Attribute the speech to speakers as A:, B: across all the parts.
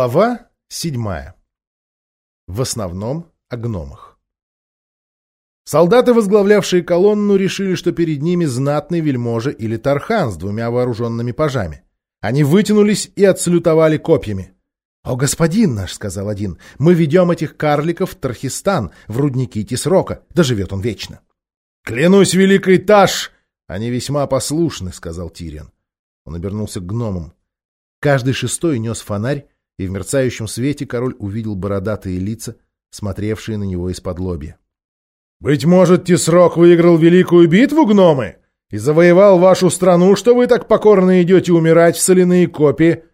A: Глава седьмая. В основном о гномах. Солдаты, возглавлявшие колонну, решили, что перед ними знатный вельможа или тархан с двумя вооруженными пажами. Они вытянулись и отсалютовали копьями. «О, господин наш!» — сказал один. «Мы ведем этих карликов в Тархистан, в рудники Тисрока. Да живет он вечно!» «Клянусь, великий Таш!» «Они весьма послушны», — сказал Тириан. Он обернулся к гномам. Каждый шестой нес фонарь, и в мерцающем свете король увидел бородатые лица, смотревшие на него из-под лобья. «Быть может, Тисрок выиграл великую битву, гномы, и завоевал вашу страну, что вы так покорно идете умирать в соляные копии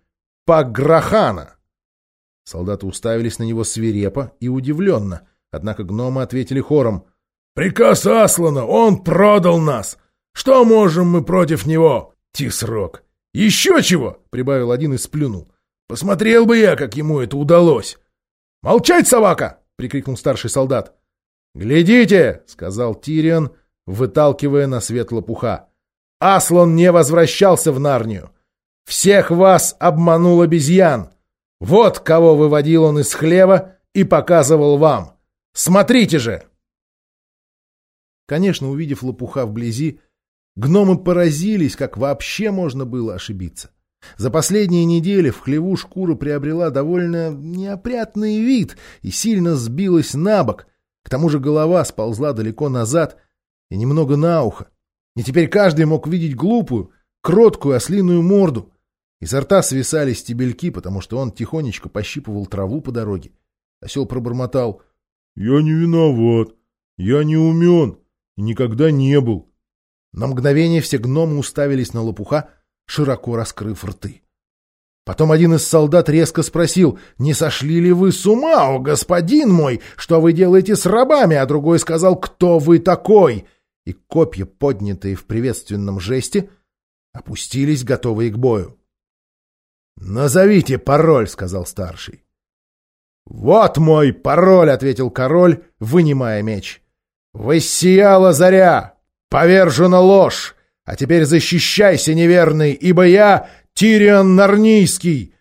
A: Паграхана?» Солдаты уставились на него свирепо и удивленно, однако гномы ответили хором. «Приказ Аслана! Он продал нас! Что можем мы против него, Тисрок?» «Еще чего!» — прибавил один и сплюнул. Посмотрел бы я, как ему это удалось. «Молчать, собака!» — прикрикнул старший солдат. «Глядите!» — сказал Тирион, выталкивая на свет лопуха. «Аслан не возвращался в Нарнию. Всех вас обманул обезьян. Вот кого выводил он из хлева и показывал вам. Смотрите же!» Конечно, увидев лопуха вблизи, гномы поразились, как вообще можно было ошибиться. За последние недели в хлеву шкура приобрела довольно неопрятный вид и сильно сбилась на бок. К тому же голова сползла далеко назад и немного на ухо. И теперь каждый мог видеть глупую, кроткую ослиную морду. Изо рта свисали стебельки, потому что он тихонечко пощипывал траву по дороге. Осел пробормотал. — Я не виноват. Я не умен и никогда не был. На мгновение все гномы уставились на лопуха, широко раскрыв рты. Потом один из солдат резко спросил, «Не сошли ли вы с ума, о господин мой? Что вы делаете с рабами?» А другой сказал, «Кто вы такой?» И копья, поднятые в приветственном жесте, опустились, готовые к бою. «Назовите пароль», — сказал старший. «Вот мой пароль», — ответил король, вынимая меч. «Воссияла заря! Повержена ложь! А теперь защищайся, неверный, ибо я Тириан Нарнийский!»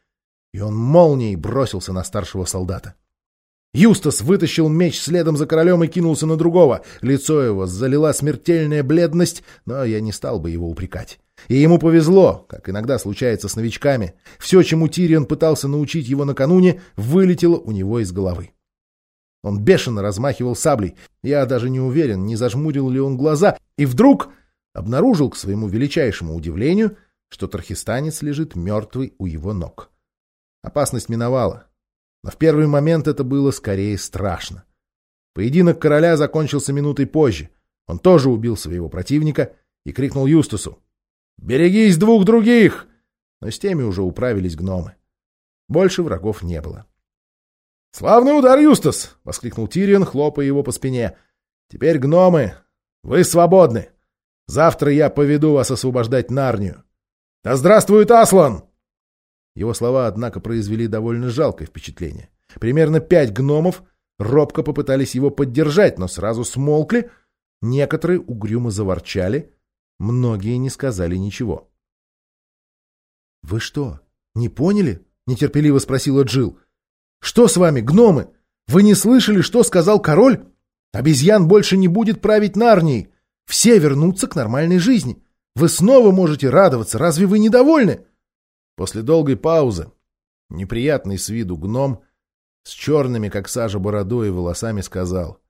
A: И он молнией бросился на старшего солдата. Юстас вытащил меч следом за королем и кинулся на другого. Лицо его залила смертельная бледность, но я не стал бы его упрекать. И ему повезло, как иногда случается с новичками. Все, чему Тириан пытался научить его накануне, вылетело у него из головы. Он бешено размахивал саблей. Я даже не уверен, не зажмурил ли он глаза. И вдруг обнаружил к своему величайшему удивлению, что тархистанец лежит мертвый у его ног. Опасность миновала, но в первый момент это было скорее страшно. Поединок короля закончился минутой позже. Он тоже убил своего противника и крикнул Юстусу «Берегись двух других!» Но с теми уже управились гномы. Больше врагов не было. «Славный удар, Юстас!» — воскликнул Тирион, хлопая его по спине. «Теперь гномы, вы свободны!» Завтра я поведу вас освобождать Нарнию. Да здравствует Аслан!» Его слова, однако, произвели довольно жалкое впечатление. Примерно пять гномов робко попытались его поддержать, но сразу смолкли. Некоторые угрюмо заворчали, многие не сказали ничего. «Вы что, не поняли?» — нетерпеливо спросила Джил. «Что с вами, гномы? Вы не слышали, что сказал король? Обезьян больше не будет править Нарнией. Все вернутся к нормальной жизни. Вы снова можете радоваться. Разве вы недовольны? После долгой паузы неприятный с виду гном с черными, как сажа, бородой и волосами сказал.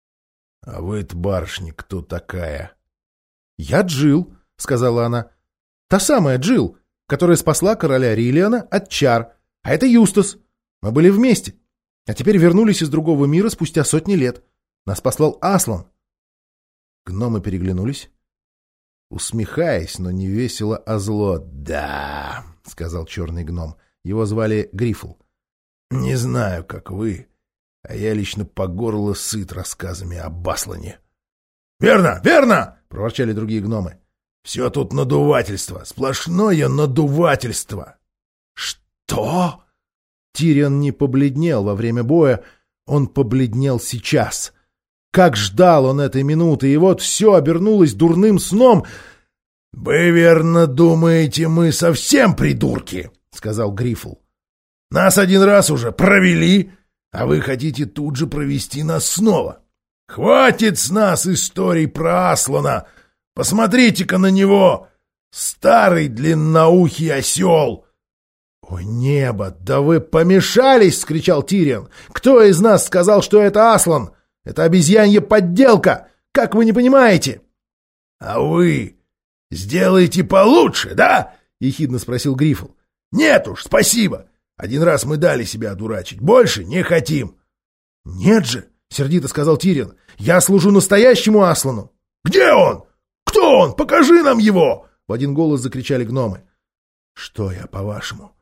A: — А вы-то, барышня, кто такая? — Я Джил, — сказала она. — Та самая Джил, которая спасла короля Риллиана от чар. А это Юстас. Мы были вместе. А теперь вернулись из другого мира спустя сотни лет. Нас послал Аслан. Гномы переглянулись. Усмехаясь, но не весело, а зло. «Да», — сказал черный гном. Его звали Грифл. «Не знаю, как вы, а я лично по горло сыт рассказами о Баслане». «Верно, верно!» — проворчали другие гномы. «Все тут надувательство, сплошное надувательство». «Что?» Тирион не побледнел во время боя, он побледнел сейчас — как ждал он этой минуты, и вот все обернулось дурным сном. — Вы верно думаете, мы совсем придурки, — сказал Грифл.
B: Нас один раз уже провели, а вы хотите тут же провести нас снова. Хватит с нас историй про Аслана. Посмотрите-ка на него. Старый длинноухий осел.
A: «О небо, да вы помешались!» — скричал Тириан. «Кто из нас сказал, что это Аслан? Это обезьянья подделка! Как вы не понимаете?»
B: «А вы сделаете получше, да?» — ехидно спросил Грифл. «Нет уж, спасибо. Один раз мы дали себя одурачить. Больше не хотим».
A: «Нет же!» — сердито сказал Тириан. «Я служу настоящему Аслану!»
B: «Где он? Кто он? Покажи нам его!»
A: — в один голос закричали гномы.
B: «Что я, по-вашему,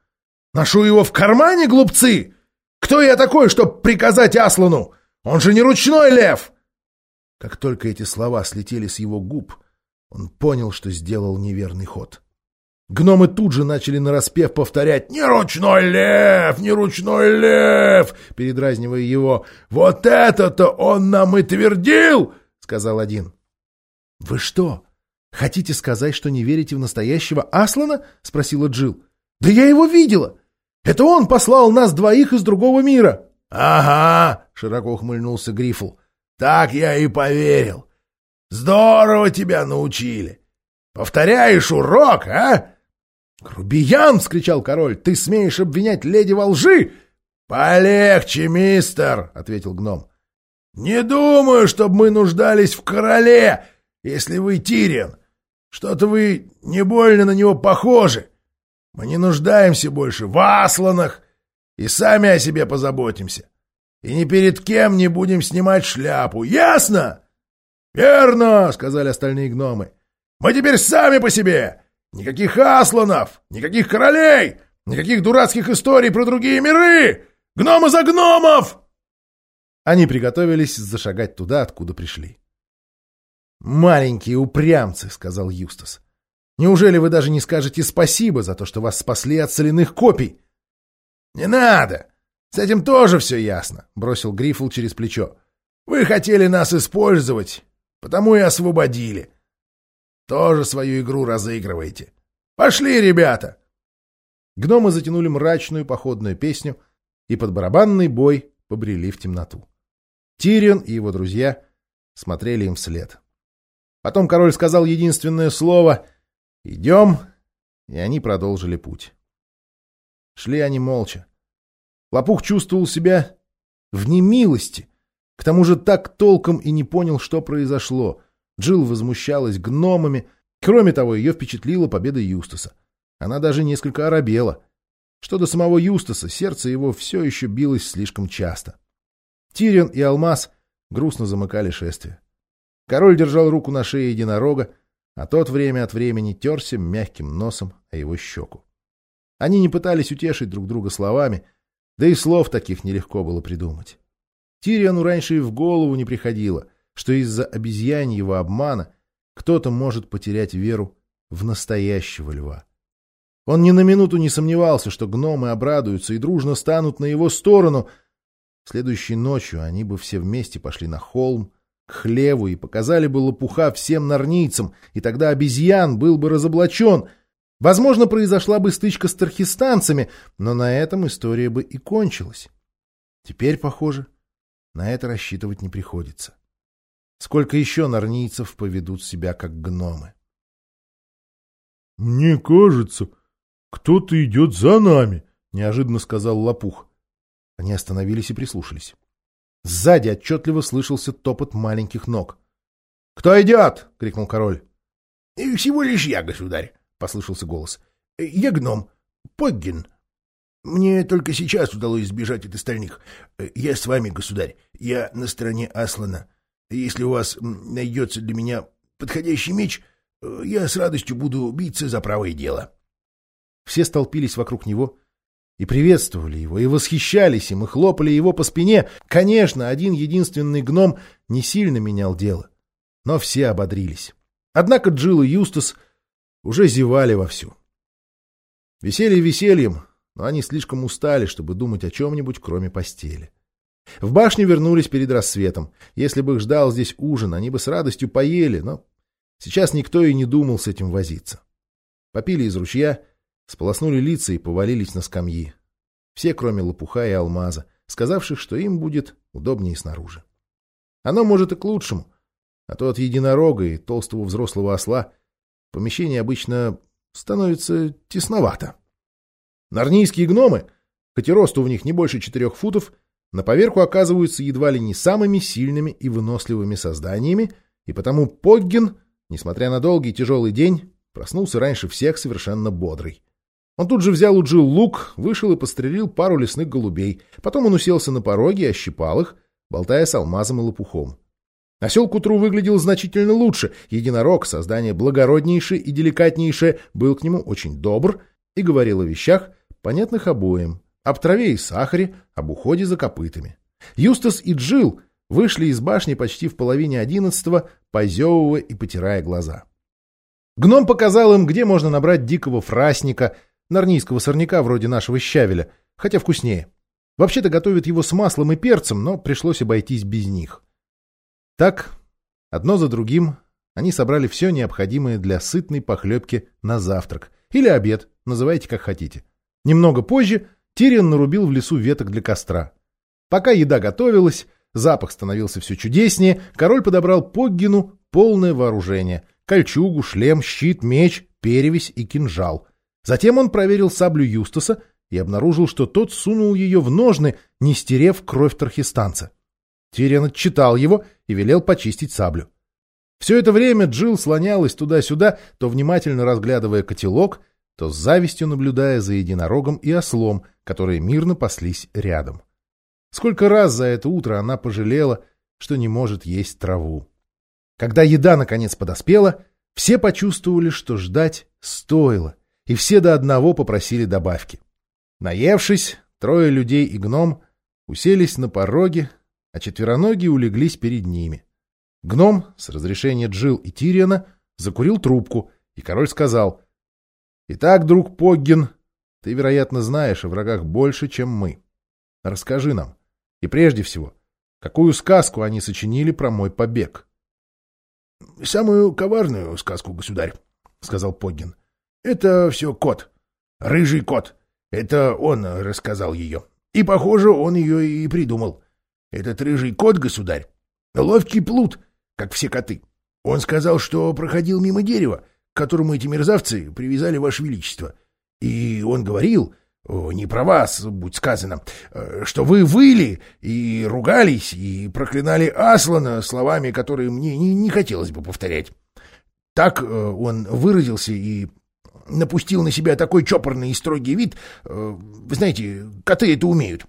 B: ношу его в кармане, глупцы? Кто я такой, чтоб приказать Аслану? Он же не ручной лев!»
A: Как только эти слова слетели с его губ, он понял, что сделал неверный ход. Гномы тут же начали нараспев повторять «Не ручной лев! Не ручной лев!» передразнивая его. «Вот это-то он нам и твердил!» — сказал один. «Вы что, хотите сказать, что не верите в настоящего Аслана?» — спросила Джил. «Да я его видела! Это он послал нас двоих из другого мира!»
B: «Ага!» — широко ухмыльнулся Грифл. «Так я и поверил! Здорово тебя научили! Повторяешь урок, а?»
A: «Грубиян!» — вскричал король. «Ты смеешь обвинять леди во лжи?»
B: «Полегче, мистер!» — ответил гном. «Не думаю, чтобы мы нуждались в короле, если вы Тириан. Что-то вы не больно на него похожи. Мы не нуждаемся больше в асланах и сами о себе позаботимся. И ни перед кем не будем снимать шляпу. Ясно?» «Верно!» — сказали остальные гномы. «Мы теперь сами по себе!» Никаких асланов, никаких королей, никаких дурацких историй про другие миры! Гномы за гномов!»
A: Они приготовились зашагать туда, откуда пришли. «Маленькие упрямцы», — сказал Юстас. «Неужели вы даже не скажете спасибо за то, что вас спасли от соляных копий?»
B: «Не надо! С этим тоже все ясно», — бросил Грифл через плечо. «Вы хотели нас использовать, потому и освободили. Тоже свою игру разыгрываете. Пошли, ребята!»
A: Гномы затянули мрачную походную песню и под барабанный бой побрели в темноту. Тирион и его друзья смотрели им вслед. Потом король сказал единственное слово «Идем», и они продолжили путь. Шли они молча. Лопух чувствовал себя в немилости, к тому же так толком и не понял, что произошло — Джилл возмущалась гномами. Кроме того, ее впечатлила победа Юстаса. Она даже несколько оробела. Что до самого Юстаса, сердце его все еще билось слишком часто. Тирион и Алмаз грустно замыкали шествие. Король держал руку на шее единорога, а тот время от времени терся мягким носом о его щеку. Они не пытались утешить друг друга словами, да и слов таких нелегко было придумать. Тириону раньше и в голову не приходило — что из-за обезьяньего обмана кто-то может потерять веру в настоящего льва. Он ни на минуту не сомневался, что гномы обрадуются и дружно станут на его сторону. Следующей ночью они бы все вместе пошли на холм, к хлеву и показали бы лопуха всем нарнийцам, и тогда обезьян был бы разоблачен. Возможно, произошла бы стычка с тархистанцами, но на этом история бы и кончилась. Теперь, похоже, на это рассчитывать не приходится. Сколько еще нарнийцев поведут себя как гномы?
B: — Мне кажется, кто-то идет за нами, — неожиданно сказал Лопух.
A: Они остановились и прислушались. Сзади отчетливо слышался топот маленьких ног. — Кто идет? — крикнул король.
B: — Всего лишь я, государь, — послышался голос. — Я гном. Поггин. Мне только сейчас удалось избежать от остальных. Я с вами, государь. Я на стороне Аслана. Если у вас найдется для меня подходящий меч, э, я с радостью буду биться за правое дело.
A: Все столпились вокруг него и приветствовали его, и восхищались им, и хлопали его по спине. Конечно, один единственный гном не сильно менял дело, но все ободрились. Однако Джилл и Юстас уже зевали вовсю. Веселье весельем, но они слишком устали, чтобы думать о чем-нибудь, кроме постели. В башню вернулись перед рассветом. Если бы их ждал здесь ужин, они бы с радостью поели, но сейчас никто и не думал с этим возиться. Попили из ручья, сполоснули лица и повалились на скамьи. Все, кроме лопуха и алмаза, сказавших, что им будет удобнее снаружи. Оно может и к лучшему, а то от единорога и толстого взрослого осла помещение обычно становится тесновато. Нарнийские гномы, хоть и росту в них не больше четырех футов, на поверку оказываются едва ли не самыми сильными и выносливыми созданиями, и потому Поггин, несмотря на долгий тяжелый день, проснулся раньше всех совершенно бодрый. Он тут же взял у Джилл лук, вышел и пострелил пару лесных голубей. Потом он уселся на пороге и ощипал их, болтая с алмазом и лопухом. Осел к утру выглядел значительно лучше. Единорог, создание благороднейшее и деликатнейшее, был к нему очень добр и говорил о вещах, понятных обоим, об траве и сахаре, об уходе за копытами. Юстас и Джил вышли из башни почти в половине одиннадцатого, позевывая и потирая глаза. Гном показал им, где можно набрать дикого фрасника, нарнийского сорняка вроде нашего щавеля, хотя вкуснее. Вообще-то готовят его с маслом и перцем, но пришлось обойтись без них. Так, одно за другим, они собрали все необходимое для сытной похлебки на завтрак. Или обед, называйте как хотите. Немного позже Тириан нарубил в лесу веток для костра. Пока еда готовилась, запах становился все чудеснее, король подобрал Поггину полное вооружение — кольчугу, шлем, щит, меч, перевязь и кинжал. Затем он проверил саблю Юстаса и обнаружил, что тот сунул ее в ножны, не стерев кровь тархистанца. Тириан отчитал его и велел почистить саблю. Все это время Джилл слонялась туда-сюда, то внимательно разглядывая котелок, то с завистью наблюдая за единорогом и ослом, которые мирно паслись рядом. Сколько раз за это утро она пожалела, что не может есть траву. Когда еда наконец подоспела, все почувствовали, что ждать стоило, и все до одного попросили добавки. Наевшись, трое людей и гном уселись на пороге, а четвероногие улеглись перед ними. Гном, с разрешения Джил и Тириана, закурил трубку, и король сказал — Итак, друг Поггин, ты, вероятно, знаешь о врагах больше, чем мы. Расскажи нам. И прежде всего, какую сказку они сочинили про мой побег?
B: — Самую коварную сказку, государь, — сказал Поггин. — Это все кот. Рыжий кот. Это он рассказал ее. И, похоже, он ее и придумал. Этот рыжий кот, государь, ловкий плут, как все коты. Он сказал, что проходил мимо дерева, которому эти мерзавцы привязали Ваше Величество. И он говорил, не про вас, будь сказано, э, что вы выли и ругались и проклинали Аслана словами, которые мне не, не хотелось бы повторять. Так э, он выразился и напустил на себя такой чопорный и строгий вид. Э, вы знаете, коты это умеют.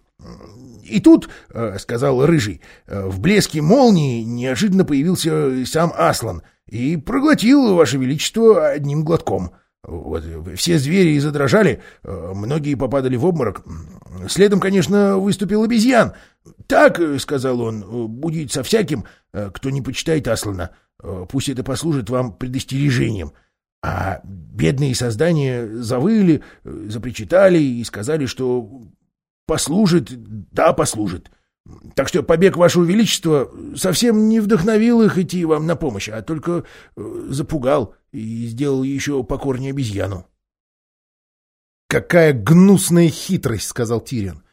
B: И тут, — сказал Рыжий, — в блеске молнии неожиданно появился сам Аслан — и проглотил, Ваше Величество, одним глотком. Вот, все звери задрожали, многие попадали в обморок. Следом, конечно, выступил обезьян. «Так, — сказал он, — будет со всяким, кто не почитает Аслана. Пусть это послужит вам предостережением». А бедные создания завыли, запричитали и сказали, что послужит, да, послужит. Так что побег Вашего Величества совсем не вдохновил их идти вам на помощь, а только э, запугал и сделал еще покорнее обезьяну.
A: «Какая гнусная хитрость!» — сказал Тирион.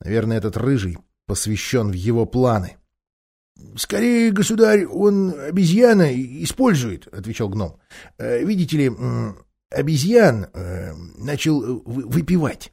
A: «Наверное, этот рыжий посвящен в его планы».
B: «Скорее, государь, он обезьяна использует», — отвечал гном. «Э, «Видите ли, обезьян э, начал выпивать».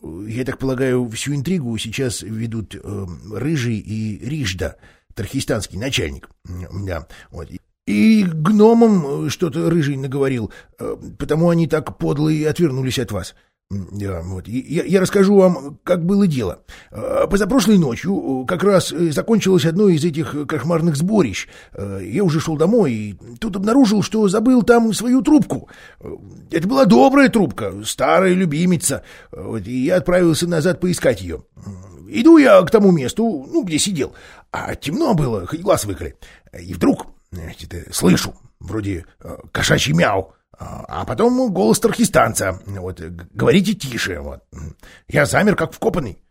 B: Я так полагаю, всю интригу сейчас ведут э, Рыжий и Рижда, тархистанский начальник. Да, вот. И гномам что-то Рыжий наговорил, э, потому они так подло и отвернулись от вас. Вот. Я, я расскажу вам, как было дело. А, позапрошлой ночью как раз э, закончилось одно из этих кошмарных сборищ. Э, я уже шел домой и тут обнаружил, что забыл там свою трубку. Э, это была добрая трубка, старая любимица. Вот, и я отправился назад поискать ее. Иду я к тому месту, ну, где сидел. А темно было, хоть глаз выколи. И вдруг, значит, слышу, вроде кошачий мяу. А потом голос тархистанца. Вот, говорите тише. Вот. Я замер, как вкопанный.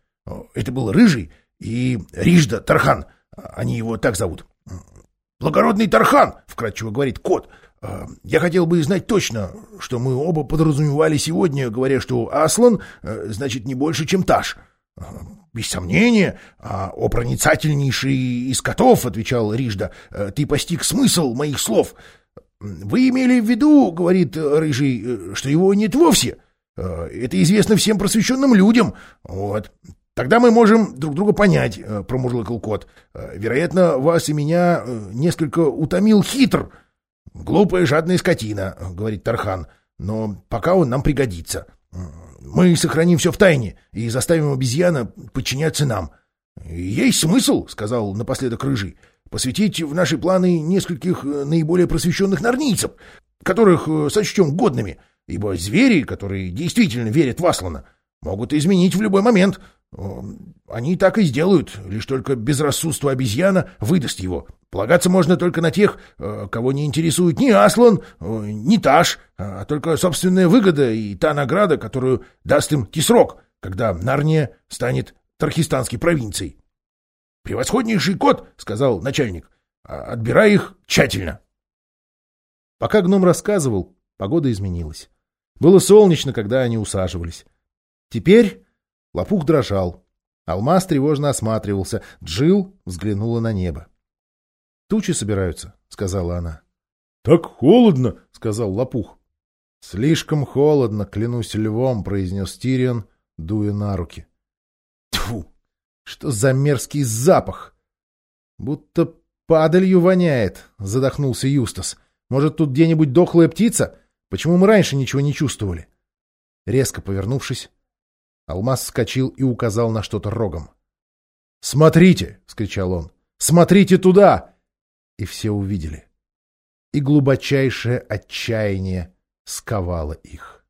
B: Это был Рыжий и Рижда Тархан. Они его так зовут. «Благородный Тархан!» — вкратчиво говорит кот. А, я хотел бы знать точно, что мы оба подразумевали сегодня, говоря, что Аслан э, значит не больше, чем Таш. А, без сомнения, а о проницательнейший из котов, — отвечал Рижда, — ты постиг смысл моих слов. Вы имели в виду, — говорит Рыжий, — что его нет вовсе. Это известно всем просвещенным людям. Вот. Тогда мы можем друг друга понять, — промурлыкал кот. Вероятно, вас и меня несколько утомил хитр. «Глупая жадная скотина», — говорит Тархан, — «но пока он нам пригодится. Мы сохраним все в тайне и заставим обезьяна подчиняться нам». «Есть смысл», — сказал напоследок Рыжий, — «посвятить в наши планы нескольких э, наиболее просвещенных нарнийцев, которых э, сочтем годными, ибо звери, которые действительно верят в Аслана, могут изменить в любой момент. Они так и сделают, лишь только безрассудство обезьяна выдаст его. Полагаться можно только на тех, э, кого не интересует ни Аслан, ни Таш, а только собственная выгода и та награда, которую даст им Кисрок, когда Нарния станет Тархистанской провинцией. «Превосходнейший кот!» — сказал начальник. «А «Отбирай их тщательно».
A: Пока гном рассказывал, погода изменилась. Было солнечно, когда они усаживались. Теперь лопух дрожал. Алмаз тревожно осматривался. Джил взглянула на небо. Тучи собираются, — сказала она.
B: — Так холодно, — сказал Лопух.
A: — Слишком холодно, клянусь львом, — произнес Тирион, дуя на руки.! Что за мерзкий запах! Будто падалью воняет, — задохнулся Юстас. Может, тут где-нибудь дохлая птица? Почему мы раньше ничего не чувствовали? Резко повернувшись, Алмаз вскочил и указал на что-то рогом. «Смотрите!» — вскричал он. «Смотрите туда!» и все увидели. И глубочайшее отчаяние сковало их.